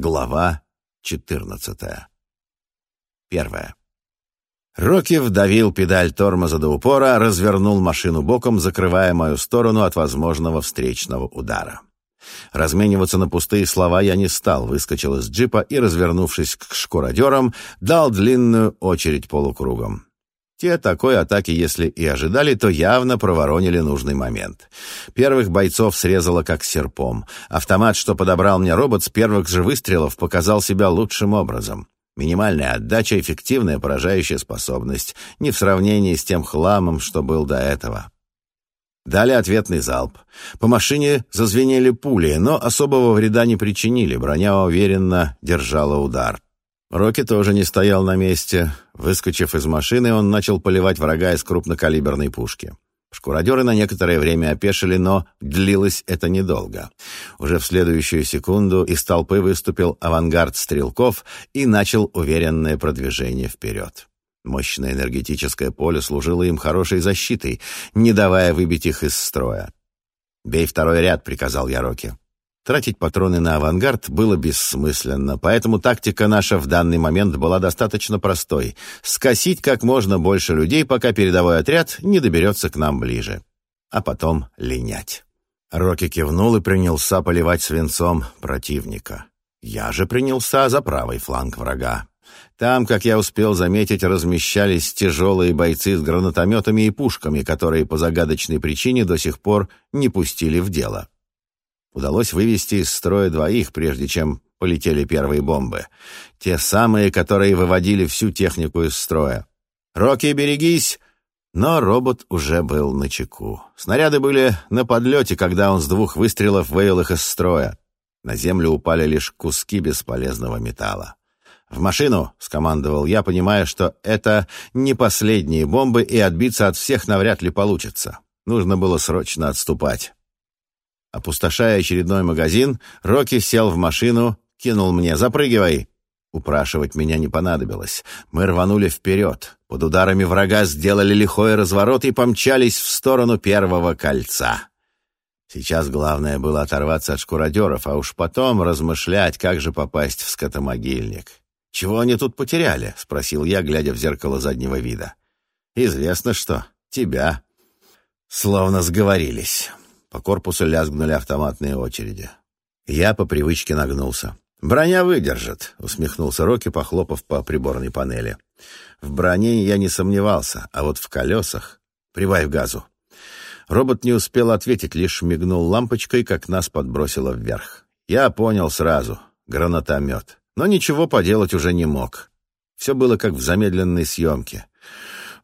Глава 14. Первая. Рокки вдавил педаль тормоза до упора, развернул машину боком, закрывая мою сторону от возможного встречного удара. Размениваться на пустые слова я не стал, выскочил из джипа и, развернувшись к шкуродерам, дал длинную очередь полукругом. Те такой атаки, если и ожидали, то явно проворонили нужный момент. Первых бойцов срезало как серпом. Автомат, что подобрал мне робот, с первых же выстрелов показал себя лучшим образом. Минимальная отдача, эффективная поражающая способность, не в сравнении с тем хламом, что был до этого. Дали ответный залп. По машине зазвенели пули, но особого вреда не причинили, броня уверенно держала удар. Рокки тоже не стоял на месте. Выскочив из машины, он начал поливать врага из крупнокалиберной пушки. Шкуродеры на некоторое время опешили, но длилось это недолго. Уже в следующую секунду из толпы выступил авангард стрелков и начал уверенное продвижение вперед. Мощное энергетическое поле служило им хорошей защитой, не давая выбить их из строя. «Бей второй ряд», — приказал я Рокки. Тратить патроны на авангард было бессмысленно, поэтому тактика наша в данный момент была достаточно простой — скосить как можно больше людей, пока передовой отряд не доберется к нам ближе. А потом линять. Рокки кивнул и принялся поливать свинцом противника. Я же принялся за правый фланг врага. Там, как я успел заметить, размещались тяжелые бойцы с гранатометами и пушками, которые по загадочной причине до сих пор не пустили в дело. Удалось вывести из строя двоих, прежде чем полетели первые бомбы. Те самые, которые выводили всю технику из строя. «Рокки, берегись!» Но робот уже был на чеку. Снаряды были на подлете, когда он с двух выстрелов вывел их из строя. На землю упали лишь куски бесполезного металла. «В машину!» — скомандовал я, понимая, что это не последние бомбы, и отбиться от всех навряд ли получится. Нужно было срочно отступать. Опустошая очередной магазин, Рокки сел в машину, кинул мне «Запрыгивай!». Упрашивать меня не понадобилось. Мы рванули вперед. Под ударами врага сделали лихой разворот и помчались в сторону первого кольца. Сейчас главное было оторваться от шкуродеров, а уж потом размышлять, как же попасть в скотомогильник. «Чего они тут потеряли?» — спросил я, глядя в зеркало заднего вида. «Известно что. Тебя». Словно сговорились. По корпусу лязгнули автоматные очереди. Я по привычке нагнулся. «Броня выдержит», — усмехнулся Рокки, похлопав по приборной панели. «В броне я не сомневался, а вот в колесах...» «Прибавь газу». Робот не успел ответить, лишь мигнул лампочкой, как нас подбросило вверх. Я понял сразу. Гранатомет. Но ничего поделать уже не мог. Все было как в замедленной съемке.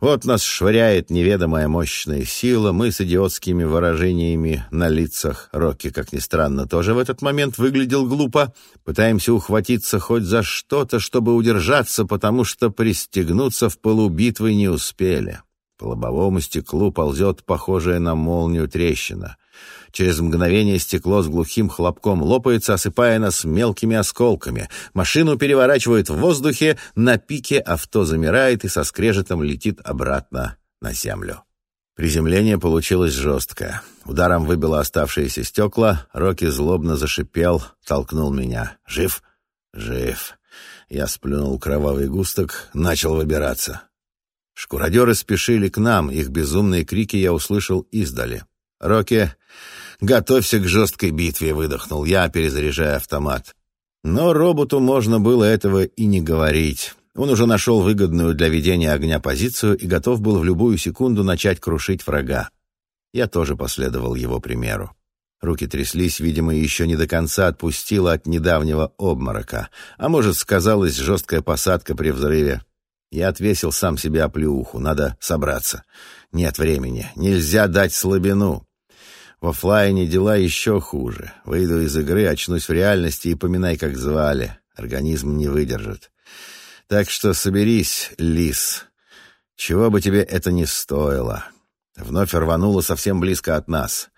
Вот нас швыряет неведомая мощная сила, мы с идиотскими выражениями на лицах. Рокки, как ни странно, тоже в этот момент выглядел глупо. Пытаемся ухватиться хоть за что-то, чтобы удержаться, потому что пристегнуться в полубитвы не успели. По лобовому стеклу ползет похожая на молнию трещина. Через мгновение стекло с глухим хлопком лопается, осыпая нас мелкими осколками. Машину переворачивает в воздухе, на пике авто замирает и со скрежетом летит обратно на землю. Приземление получилось жесткое. Ударом выбило оставшиеся стекла, Рокки злобно зашипел, толкнул меня. «Жив?» «Жив». Я сплюнул кровавый густок, начал выбираться. Шкуродеры спешили к нам, их безумные крики я услышал издали. «Рокки, готовься к жесткой битве», — выдохнул я, перезаряжая автомат. Но роботу можно было этого и не говорить. Он уже нашел выгодную для ведения огня позицию и готов был в любую секунду начать крушить врага. Я тоже последовал его примеру. Руки тряслись, видимо, еще не до конца отпустила от недавнего обморока. А может, сказалась жесткая посадка при взрыве. Я отвесил сам себе оплеуху. Надо собраться. Нет времени. Нельзя дать слабину. В офлайне дела еще хуже. Выйду из игры, очнусь в реальности и поминай, как звали. Организм не выдержит. Так что соберись, лис. Чего бы тебе это ни стоило. Вновь рвануло совсем близко от нас.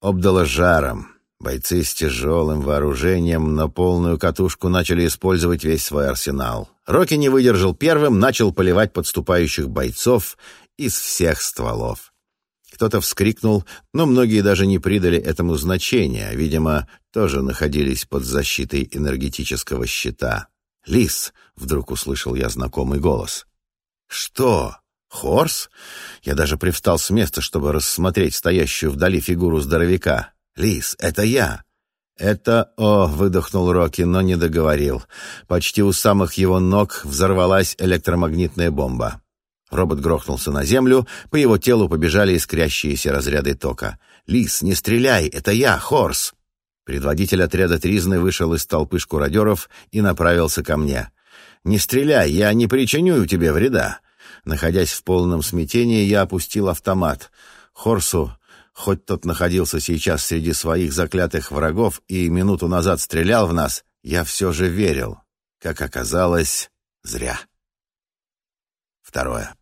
Обдало жаром. Бойцы с тяжелым вооружением на полную катушку начали использовать весь свой арсенал. Рокки не выдержал первым, начал поливать подступающих бойцов из всех стволов. Кто-то вскрикнул, но многие даже не придали этому значения, видимо, тоже находились под защитой энергетического щита. «Лис!» — вдруг услышал я знакомый голос. «Что? Хорс?» Я даже привстал с места, чтобы рассмотреть стоящую вдали фигуру здоровяка. «Лис, это я!» «Это О!» — выдохнул Рокки, но не договорил. Почти у самых его ног взорвалась электромагнитная бомба. Робот грохнулся на землю, по его телу побежали искрящиеся разряды тока. «Лис, не стреляй! Это я, Хорс!» Предводитель отряда Тризны вышел из толпы шкуродеров и направился ко мне. «Не стреляй, я не причиню тебе вреда». Находясь в полном смятении, я опустил автомат. Хорсу, хоть тот находился сейчас среди своих заклятых врагов и минуту назад стрелял в нас, я все же верил. Как оказалось, зря. Второе.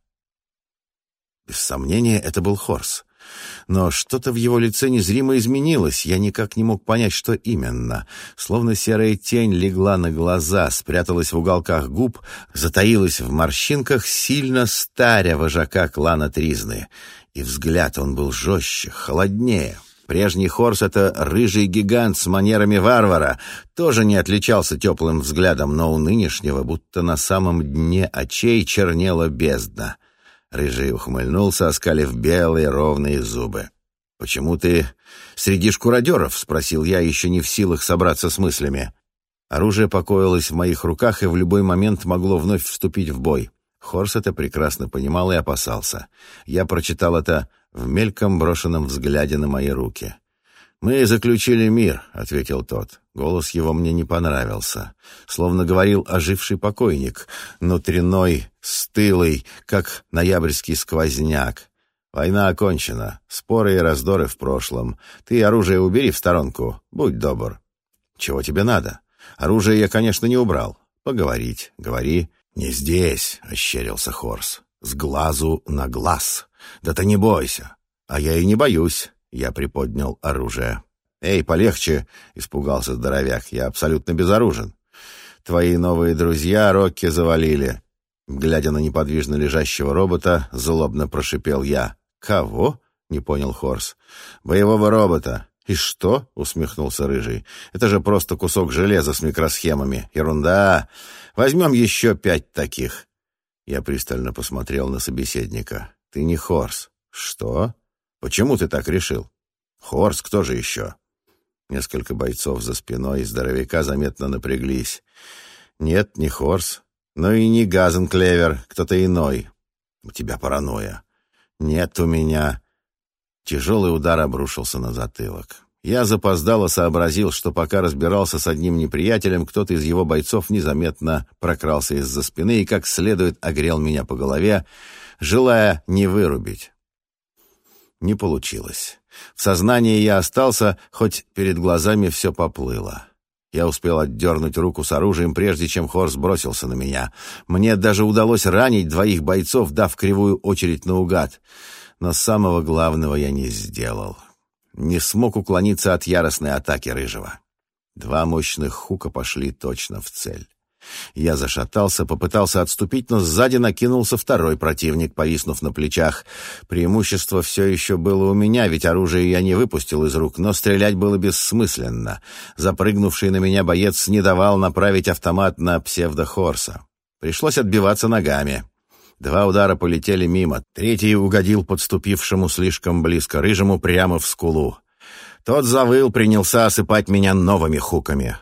Без сомнения, это был Хорс. Но что-то в его лице незримо изменилось, я никак не мог понять, что именно. Словно серая тень легла на глаза, спряталась в уголках губ, затаилась в морщинках, сильно старя вожака клана Тризны. И взгляд он был жестче, холоднее. Прежний Хорс — это рыжий гигант с манерами варвара, тоже не отличался теплым взглядом, но у нынешнего, будто на самом дне очей, чернела бездна — Рыжий ухмыльнулся, оскалив белые ровные зубы. «Почему ты среди шкуродеров?» — спросил я, еще не в силах собраться с мыслями. Оружие покоилось в моих руках и в любой момент могло вновь вступить в бой. Хорс это прекрасно понимал и опасался. Я прочитал это в мельком брошенном взгляде на мои руки. «Мы заключили мир», — ответил тот. Голос его мне не понравился. Словно говорил оживший покойник, внутренной, стылый, как ноябрьский сквозняк. «Война окончена. Споры и раздоры в прошлом. Ты оружие убери в сторонку. Будь добр». «Чего тебе надо? Оружие я, конечно, не убрал. Поговорить. Говори». «Не здесь», — ощерился Хорс. «С глазу на глаз. Да ты не бойся. А я и не боюсь. Я приподнял оружие. «Эй, полегче!» — испугался здоровяк. «Я абсолютно безоружен. Твои новые друзья Рокки завалили». Глядя на неподвижно лежащего робота, злобно прошипел я. «Кого?» — не понял Хорс. «Боевого робота». «И что?» — усмехнулся Рыжий. «Это же просто кусок железа с микросхемами. Ерунда. Возьмем еще пять таких». Я пристально посмотрел на собеседника. «Ты не Хорс». «Что?» Почему ты так решил? Хорс, кто же еще? Несколько бойцов за спиной здоровяка заметно напряглись. Нет, не Хорс, но и не Газенклевер, кто-то иной. У тебя паранойя. Нет у меня. Тяжелый удар обрушился на затылок. Я запоздало сообразил, что пока разбирался с одним неприятелем, кто-то из его бойцов незаметно прокрался из-за спины и как следует огрел меня по голове, желая не вырубить. Не получилось. В сознании я остался, хоть перед глазами все поплыло. Я успел отдернуть руку с оружием, прежде чем Хорс бросился на меня. Мне даже удалось ранить двоих бойцов, дав кривую очередь наугад. Но самого главного я не сделал. Не смог уклониться от яростной атаки Рыжего. Два мощных хука пошли точно в цель. Я зашатался, попытался отступить, но сзади накинулся второй противник, повиснув на плечах. Преимущество все еще было у меня, ведь оружие я не выпустил из рук, но стрелять было бессмысленно. Запрыгнувший на меня боец не давал направить автомат на псевдохорса. Пришлось отбиваться ногами. Два удара полетели мимо, третий угодил подступившему слишком близко рыжему прямо в скулу. Тот завыл, принялся осыпать меня новыми хуками.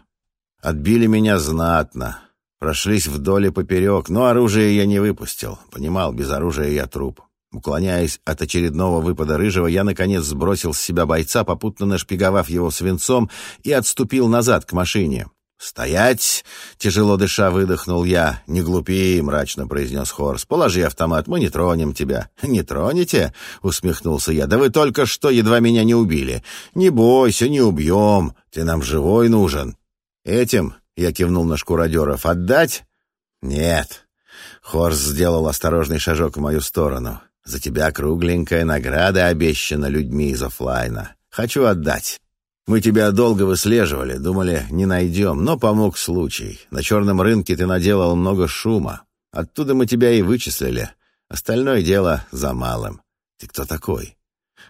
Отбили меня знатно. Прошлись вдоль и поперек, но оружие я не выпустил. Понимал, без оружия я труп. Уклоняясь от очередного выпада рыжего, я, наконец, сбросил с себя бойца, попутно нашпиговав его свинцом, и отступил назад к машине. «Стоять!» — тяжело дыша выдохнул я. «Не глупи!» — мрачно произнес Хорс. «Положи автомат, мы не тронем тебя». «Не тронете?» — усмехнулся я. «Да вы только что едва меня не убили. Не бойся, не убьем. Ты нам живой нужен». «Этим я кивнул на шкуродеров. «Отдать?» «Нет». Хорс сделал осторожный шажок в мою сторону. «За тебя кругленькая награда обещана людьми из офлайна. Хочу отдать. Мы тебя долго выслеживали, думали, не найдем, но помог случай. На черном рынке ты наделал много шума. Оттуда мы тебя и вычислили. Остальное дело за малым. Ты кто такой?»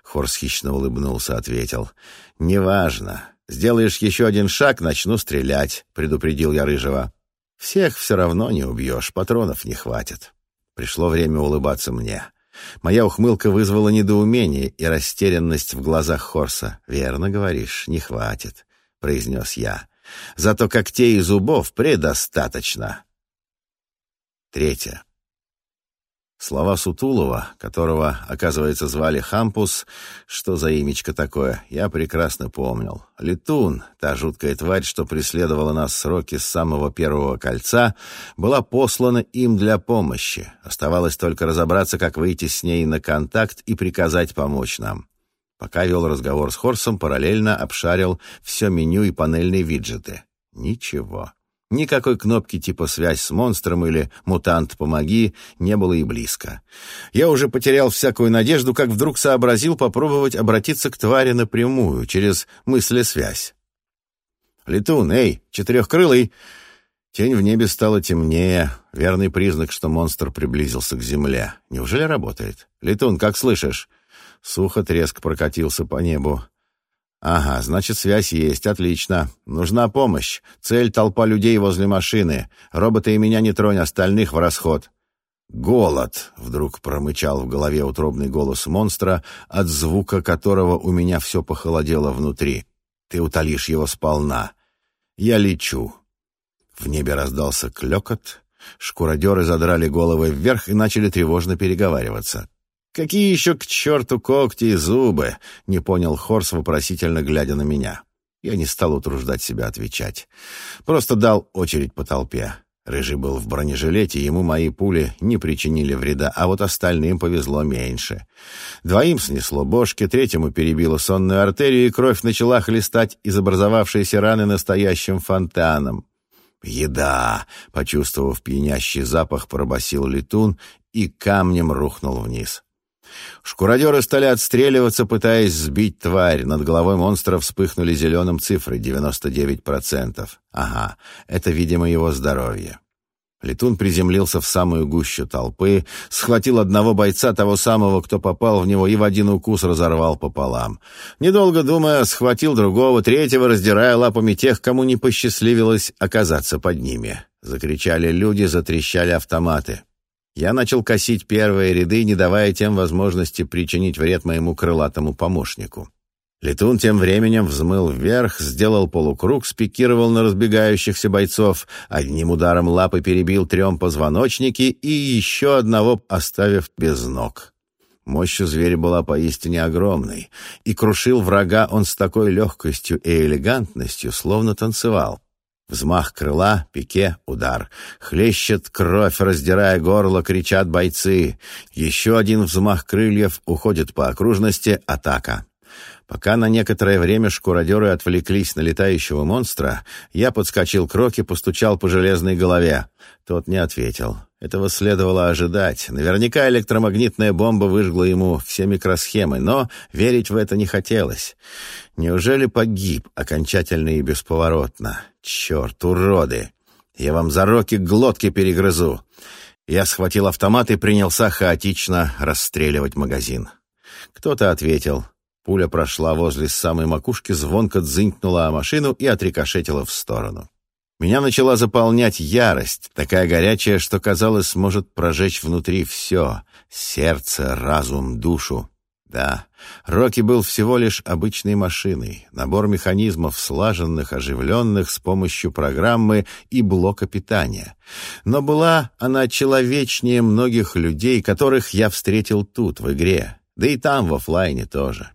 Хорс хищно улыбнулся, ответил. «Неважно. Сделаешь еще один шаг, начну стрелять», — предупредил я Рыжего. «Всех все равно не убьешь, патронов не хватит». Пришло время улыбаться мне. Моя ухмылка вызвала недоумение и растерянность в глазах Хорса. «Верно говоришь, не хватит», — произнес я. «Зато когтей и зубов предостаточно». Третье. Слова Сутулова, которого, оказывается, звали Хампус, что за имечко такое, я прекрасно помнил. Летун, та жуткая тварь, что преследовала нас сроки с самого первого кольца, была послана им для помощи. Оставалось только разобраться, как выйти с ней на контакт и приказать помочь нам. Пока вел разговор с Хорсом, параллельно обшарил все меню и панельные виджеты. Ничего. Никакой кнопки типа «Связь с монстром» или «Мутант, помоги» не было и близко. Я уже потерял всякую надежду, как вдруг сообразил попробовать обратиться к твари напрямую, через мыслесвязь. «Летун, эй, четырехкрылый!» Тень в небе стала темнее, верный признак, что монстр приблизился к земле. Неужели работает? «Летун, как слышишь?» Сухо треск прокатился по небу. «Ага, значит, связь есть. Отлично. Нужна помощь. Цель — толпа людей возле машины. Роботы и меня не тронь, остальных в расход». «Голод!» — вдруг промычал в голове утробный голос монстра, от звука которого у меня все похолодело внутри. «Ты утолишь его сполна. Я лечу». В небе раздался клекот. Шкуродеры задрали головы вверх и начали тревожно переговариваться. «Какие еще к черту когти и зубы?» — не понял Хорс, вопросительно глядя на меня. Я не стал утруждать себя отвечать. Просто дал очередь по толпе. Рыжий был в бронежилете, ему мои пули не причинили вреда, а вот остальным повезло меньше. Двоим снесло бошки, третьему перебило сонную артерию, и кровь начала хлестать из образовавшейся раны настоящим фонтаном. «Еда!» — почувствовав пьянящий запах, пробасил летун и камнем рухнул вниз. Шкуродеры стали отстреливаться, пытаясь сбить тварь. Над головой монстра вспыхнули зеленым цифры — 99%. Ага, это, видимо, его здоровье. Летун приземлился в самую гущу толпы, схватил одного бойца, того самого, кто попал в него, и в один укус разорвал пополам. Недолго думая, схватил другого, третьего, раздирая лапами тех, кому не посчастливилось оказаться под ними. Закричали люди, затрещали автоматы. Я начал косить первые ряды, не давая тем возможности причинить вред моему крылатому помощнику. Летун тем временем взмыл вверх, сделал полукруг, спикировал на разбегающихся бойцов, одним ударом лапы перебил трем позвоночники и еще одного оставив без ног. Мощь у зверя была поистине огромной, и крушил врага он с такой легкостью и элегантностью, словно танцевал. Взмах крыла, пике, удар. Хлещет кровь, раздирая горло, кричат бойцы. Еще один взмах крыльев, уходит по окружности, атака. Пока на некоторое время шкуродеры отвлеклись на летающего монстра, я подскочил к Роке, постучал по железной голове. Тот не ответил. Этого следовало ожидать. Наверняка электромагнитная бомба выжгла ему все микросхемы, но верить в это не хотелось. Неужели погиб окончательно и бесповоротно? Черт, уроды! Я вам за Роки глотки перегрызу. Я схватил автомат и принялся хаотично расстреливать магазин. Кто-то ответил — Пуля прошла возле самой макушки, звонко дзынькнула о машину и отрикошетила в сторону. Меня начала заполнять ярость, такая горячая, что, казалось, может прожечь внутри все — сердце, разум, душу. Да, Рокки был всего лишь обычной машиной, набор механизмов, слаженных, оживленных с помощью программы и блока питания. Но была она человечнее многих людей, которых я встретил тут, в игре, да и там, в офлайне тоже.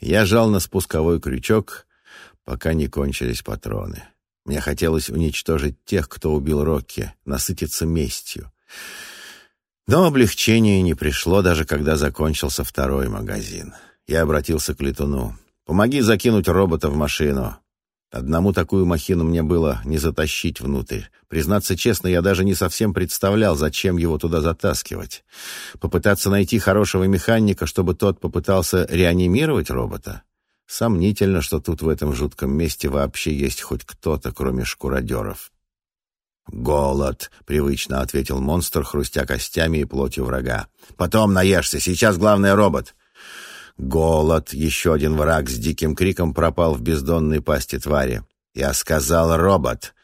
Я жал на спусковой крючок, пока не кончились патроны. Мне хотелось уничтожить тех, кто убил Рокки, насытиться местью. Но облегчение не пришло, даже когда закончился второй магазин. Я обратился к летуну. «Помоги закинуть робота в машину. Одному такую махину мне было не затащить внутрь. Признаться честно, я даже не совсем представлял, зачем его туда затаскивать. Попытаться найти хорошего механика, чтобы тот попытался реанимировать робота? Сомнительно, что тут в этом жутком месте вообще есть хоть кто-то, кроме шкуродеров. «Голод», — привычно ответил монстр, хрустя костями и плотью врага. «Потом наешься, сейчас главное робот». Голод, еще один враг с диким криком пропал в бездонной пасти твари. Я сказал «робот».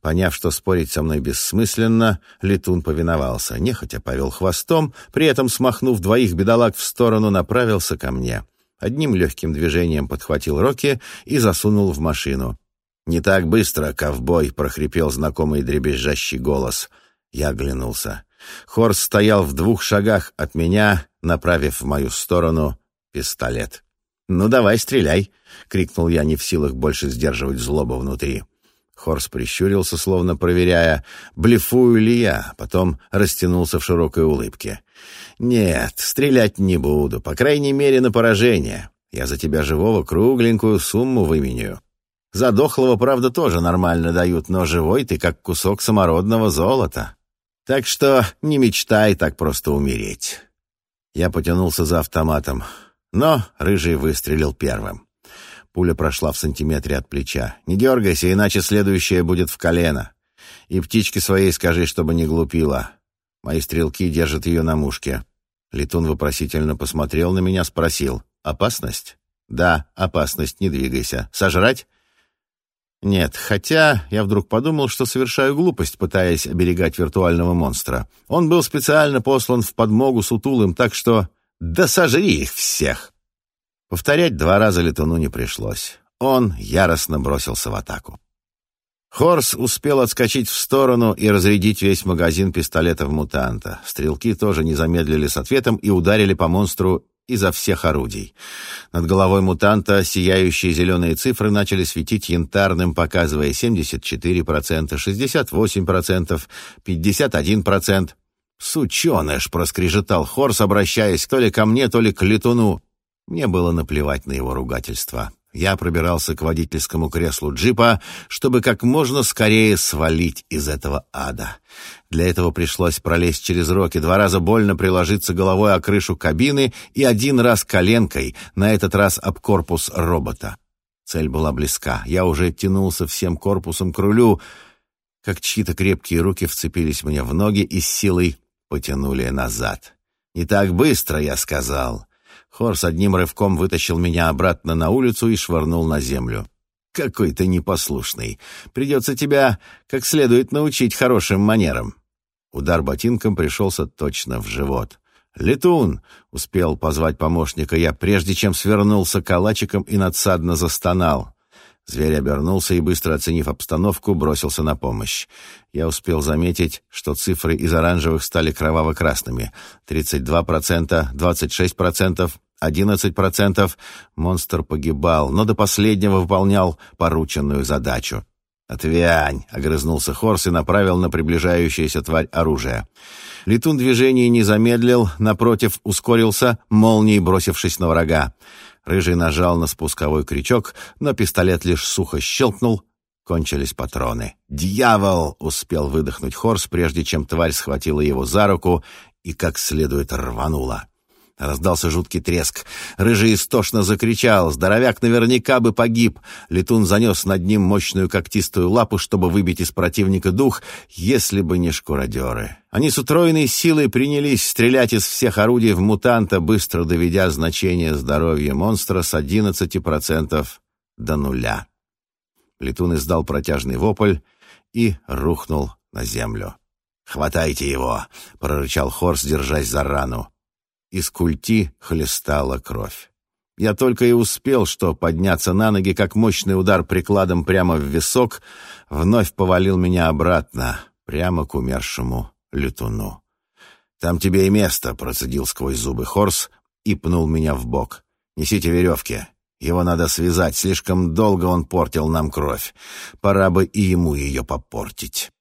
Поняв, что спорить со мной бессмысленно, летун повиновался, нехотя повел хвостом, при этом, смахнув двоих бедолаг в сторону, направился ко мне. Одним легким движением подхватил Рокки и засунул в машину. «Не так быстро, ковбой!» — прохрипел знакомый дребезжащий голос. Я оглянулся. Хорс стоял в двух шагах от меня, направив в мою сторону пистолет. «Ну, давай, стреляй!» — крикнул я, не в силах больше сдерживать злобу внутри. Хорс прищурился, словно проверяя, блефую ли я, потом растянулся в широкой улыбке. «Нет, стрелять не буду, по крайней мере, на поражение. Я за тебя живого кругленькую сумму выменю. За дохлого, правда, тоже нормально дают, но живой ты как кусок самородного золота. Так что не мечтай так просто умереть». Я потянулся за автоматом, но Рыжий выстрелил первым. Пуля прошла в сантиметре от плеча. «Не дергайся, иначе следующая будет в колено. И птичке своей скажи, чтобы не глупила. Мои стрелки держат ее на мушке». Летун вопросительно посмотрел на меня, спросил. «Опасность?» «Да, опасность, не двигайся. Сожрать?» Нет, хотя я вдруг подумал, что совершаю глупость, пытаясь оберегать виртуального монстра. Он был специально послан в подмогу сутулым, так что... Да сожри их всех! Повторять два раза летуну не пришлось. Он яростно бросился в атаку. Хорс успел отскочить в сторону и разрядить весь магазин пистолетов мутанта. Стрелки тоже не замедлили с ответом и ударили по монстру изо всех орудий. Над головой мутанта сияющие зеленые цифры начали светить янтарным, показывая 74%, 68%, 51%. «Сученыш!» — проскрежетал Хорс, обращаясь то ли ко мне, то ли к летуну. Мне было наплевать на его ругательство. Я пробирался к водительскому креслу джипа, чтобы как можно скорее свалить из этого ада. Для этого пришлось пролезть через роки, два раза больно приложиться головой о крышу кабины и один раз коленкой, на этот раз об корпус робота. Цель была близка. Я уже тянулся всем корпусом к рулю, как чьи-то крепкие руки вцепились мне в ноги и с силой потянули назад. «Не так быстро», — я сказал. Хорс одним рывком вытащил меня обратно на улицу и швырнул на землю. «Какой ты непослушный! Придется тебя как следует научить хорошим манерам!» Удар ботинком пришелся точно в живот. «Летун!» — успел позвать помощника я, прежде чем свернулся калачиком и надсадно застонал. Зверь обернулся и, быстро оценив обстановку, бросился на помощь. Я успел заметить, что цифры из оранжевых стали кроваво-красными. 32%, 26%, 11% монстр погибал, но до последнего выполнял порученную задачу. «Отвянь!» — огрызнулся Хорс и направил на приближающуюся тварь оружие. Летун движение не замедлил, напротив, ускорился, молнией бросившись на врага. Рыжий нажал на спусковой крючок, но пистолет лишь сухо щелкнул, кончились патроны. «Дьявол!» — успел выдохнуть Хорс, прежде чем тварь схватила его за руку и как следует рванула. Раздался жуткий треск. Рыжий истошно закричал. Здоровяк наверняка бы погиб. Летун занес над ним мощную когтистую лапу, чтобы выбить из противника дух, если бы не шкуродеры. Они с утроенной силой принялись стрелять из всех орудий в мутанта, быстро доведя значение здоровья монстра с 11% до нуля. Летун издал протяжный вопль и рухнул на землю. «Хватайте его!» — прорычал Хорс, держась за рану. Из культи хлестала кровь. Я только и успел, что подняться на ноги, как мощный удар прикладом прямо в висок вновь повалил меня обратно, прямо к умершему летуну. «Там тебе и место», — процедил сквозь зубы Хорс и пнул меня в бок. «Несите веревки. Его надо связать, слишком долго он портил нам кровь. Пора бы и ему ее попортить».